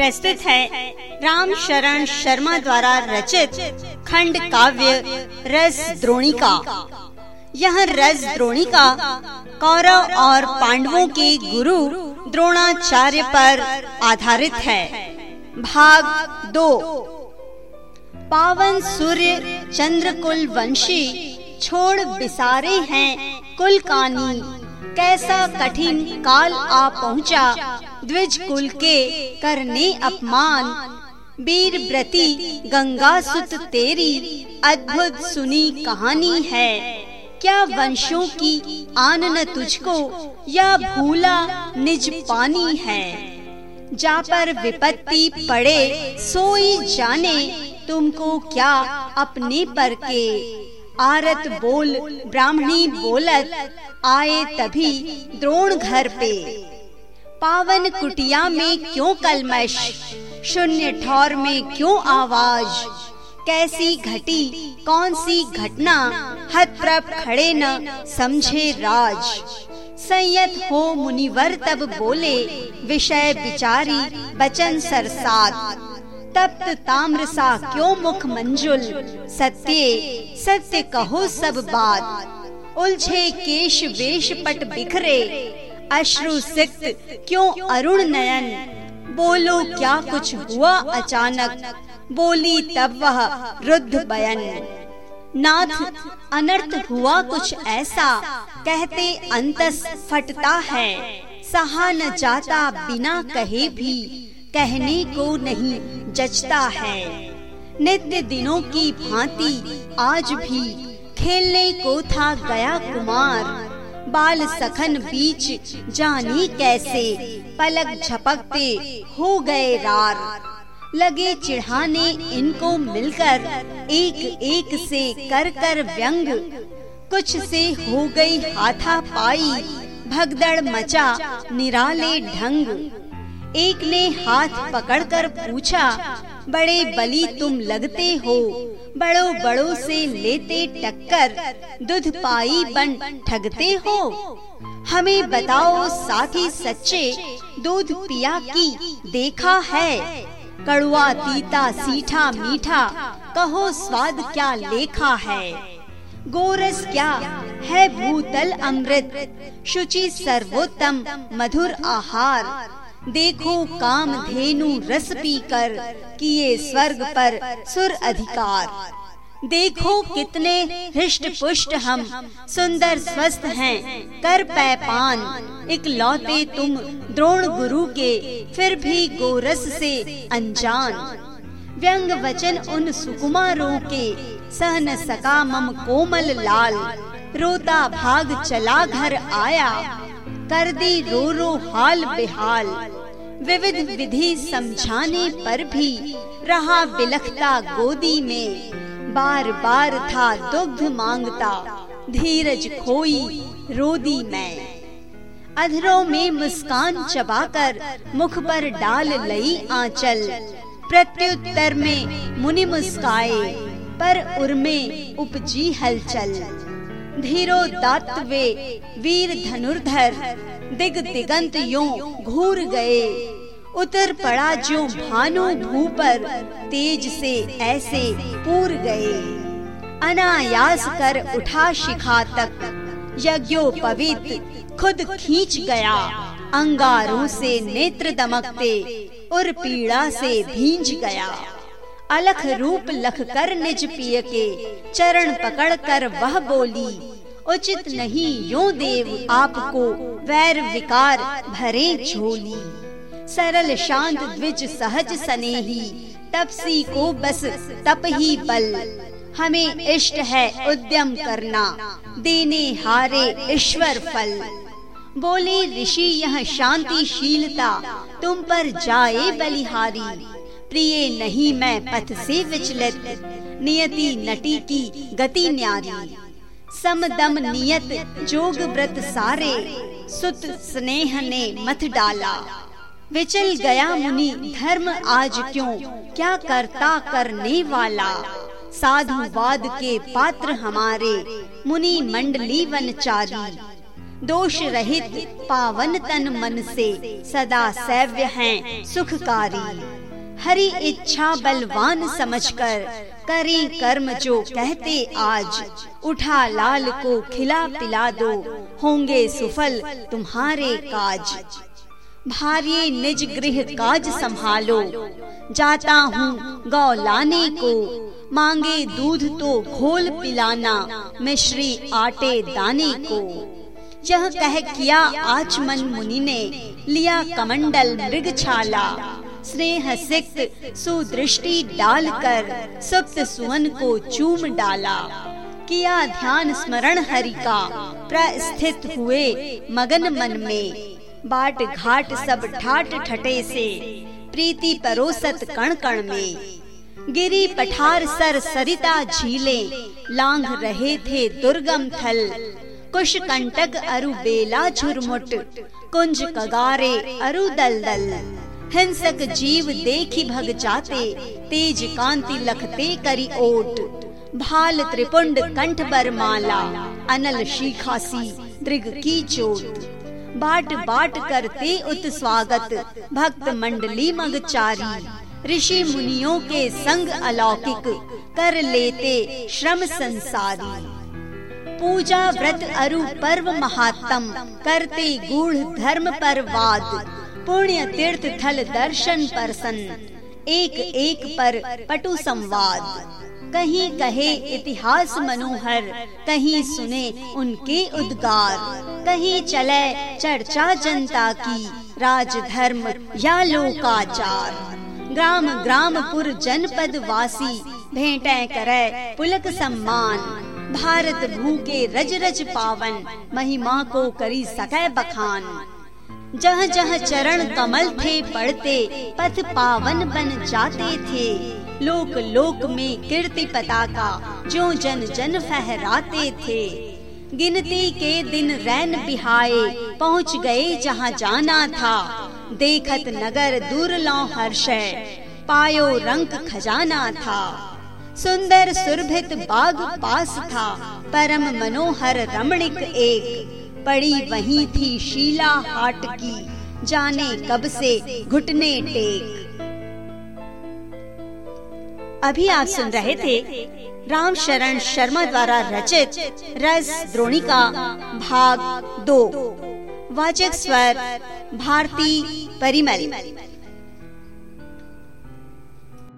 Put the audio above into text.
प्रस्तुत है राम शरण शर्मा द्वारा रचित खंड काव्य रस द्रोणिका। यह रस द्रोणिका कौरव और पांडवों के गुरु द्रोणाचार्य पर आधारित है। भाग दो। पावन सूर्य चंद्रकुल वंशी छोड़ बिसारे हैं कुल कानी कैसा कठिन काल आ पहुँचा, द्विज कुल के करने अपमान। वीर व्रती, गंगा सुत तेरी, अद्भुत सुनी कहानी है। क्या वंशों की आन न तुझको, या भूला निज पानी है। जा पर विपत्ति पड़े, सोई जाने, तुमको क्या अपने पर के। आरत बोल ब्राह्मणी बोलत, आए तभी द्रोण घर पे। पावन कुटिया में क्यों कलमश? शून्य ठौर में क्यों आवाज़? कैसी घटी, कौन सी घटना? हत हतप्रभ खड़े न समझे राज। संयत हो मुनिवर तब बोले, विषय विचारी बचन सरसात तप्त ताम्र सा क्यों मुख मंजुल? सत्य सत्य कहो सब बात। उलझे केश वेश पट बिखरे। अश्रु सिक्त क्यों अरुण नयन? बोलो क्या कुछ हुआ अचानक? बोली तब वह रुद्ध बयन। नाथ, अनर्थ हुआ कुछ ऐसा? कहते अंतस फटता है। सहा न जाता बिना कहे भी। कहने को नहीं, जचता है। नित्य दिनों की भांति आज भी खेलने को था गया कुमार। बाल सखन बीच जानी कैसे, पलक झपकते हो गए रार। लगे चिढ़ाने इनको मिलकर एक एक से कर कर व्यंग। कुछ से हो गई हाथा पाई, भगदड़ मचा निराले ढंग। एक ने हाथ पकड़कर पूछा, बड़े बली तुम लगते हो? बड़ों बड़ों से लेते टक्कर, दूध पाई बन ठगते हो? हमें बताओ साथी सच्चे, दूध पिया की देखा है? कड़ुआ तीता सीठा मीठा, कहो स्वाद क्या लेखा है? गोरस क्या है भूतल अमृत? शुचि सर्वोत्तम मधुर आहार देखो काम धेनु रस पीकर किए स्वर्ग पर सुर अधिकार। देखो कितने हृष्ट पुष्ट हम, सुंदर स्वस्थ हैं, कर पैपान एक लौते तुम द्रोण गुरु के, फिर भी गोरस से अनजान। व्यंग वचन उन सुकुमारों के सह न सका मम कोमल लाल। रोता भाग चला घर आया कर दी रो रो हाल बेहाल। विविध विधि समझाने पर भी रहा बिलखता गोदी में। बार बार था दुग्ध माँगता, धीरज खोई रोदी मैं। अधरों में मुस्कान चबाकर मुख पर डाल लई आंचल। प्रत्युत्तर में मुनि मुस्काए, पर उर्मे उपजी हलचल। धीरो दातवे वीर धनुर्धर, दिग दिगंत यो घूर गए। उतर पड़ा जो भानु भू पर तेज से ऐसे पूर गए। अनायास कर उठा शिखा तक, यज्ञो यज्ञोपवित खुद खींच गया। अंगारों से नेत्र दमकते और पीड़ा से भींज गया। अलख रूप लख कर निज पिय के चरण पकड़ कर वह बोली उचित नहीं यो देव आपको वैर विकार भरे झोली। सरल शांत द्विज सहज सनेही तपसी को बस तप ही बल। हमें इष्ट है उद्यम करना देने हारे ईश्वर फल। बोले ऋषि यह शांतिशीलता तुम पर जाए बलिहारी। प्रिय, नहीं मैं पथ से विचलित। नियति नटी की गति न्यारी। समदम नियत जोग व्रत सारे। सुत स्नेह ने मत डाला। विचल गया मुनि, धर्म आज क्यों? क्या करता करने वाला? साधुवाद के पात्र हमारे। मुनि मंडली वनचारी दोष रहित पावन तन मन से सदा सैव्य हैं सुखकारी। हरि इच्छा बलवान समझकर, करें कर्म जो कहते आज, उठा लाल को खिला पिला दो, होंगे सुफल तुम्हारे काज। भारी निज गृह काज संभालो, जाता हूँ गौ लाने को, मांगे दूध तो घोल पिलाना, मिश्री आटे दाने को। यह कह किया आचमन मुनि ने, लिया कमंडल मृग छाला स्नेह सिक्त सुदृष्टि डालकर सुप्त सुवन को चूम डाला। किया ध्यान स्मरण हरि का, प्रस्थित हुए मगन मन में। बाट घाट सब ठाट ठटे से, प्रीति परोसत कण कण में। गिरी पठार सर सरिता झीले लांग रहे थे दुर्गम थल। कुश कंटक अरु बेला झुरमुट, कुंज कगारे अरु दल दल हिंसक जीव देखी भग जाते, तेज कांति लखते करी ओट। भाल त्रिपुंड कंठ बर माला, अनल शिखासी दृग की चोट। बाट बाट करते उत स्वागत, भक्त मंडली मगचारी ऋषि मुनियों के संग अलौकिक, कर लेते श्रम संसारी। पूजा व्रत अरु पर्व महात्म, करते गूढ़ धर्म पर वाद। पुण्य तीर्थ थल दर्शन परसन। एक एक पर पटु संवाद। कहीं कहे इतिहास मनोहर, कहीं सुने उनके उद्गार। कहीं चले चर्चा जनता की, राजधर्म या लोकाचार। ग्राम ग्राम पुर जनपद वासी, भेंटे करे पुलक सम्मान। भारत भू के रज रज पावन, महिमा को करी सके बखान। जह जह चरण कमल थे पड़ते पथ पावन बन जाते थे। लोक लोक में कीर्ति पताका जो जन जन फहराते थे। गिनती के दिन रैन बिहाए, पहुँच गए जहाँ जाना था। देखत नगर दूर लो हर्ष पायो रंग खजाना था। सुंदर सुरभित बाग पास था, परम मनोहर रमणिक एक। पड़ी वहीं थी शीला हाट की, जाने कब से घुटने टेक। अभी आप सुन रहे थे राम शरण शर्मा द्वारा रचित रस द्रोणिका, भाग दो। वाचक स्वर, भारती परिमल।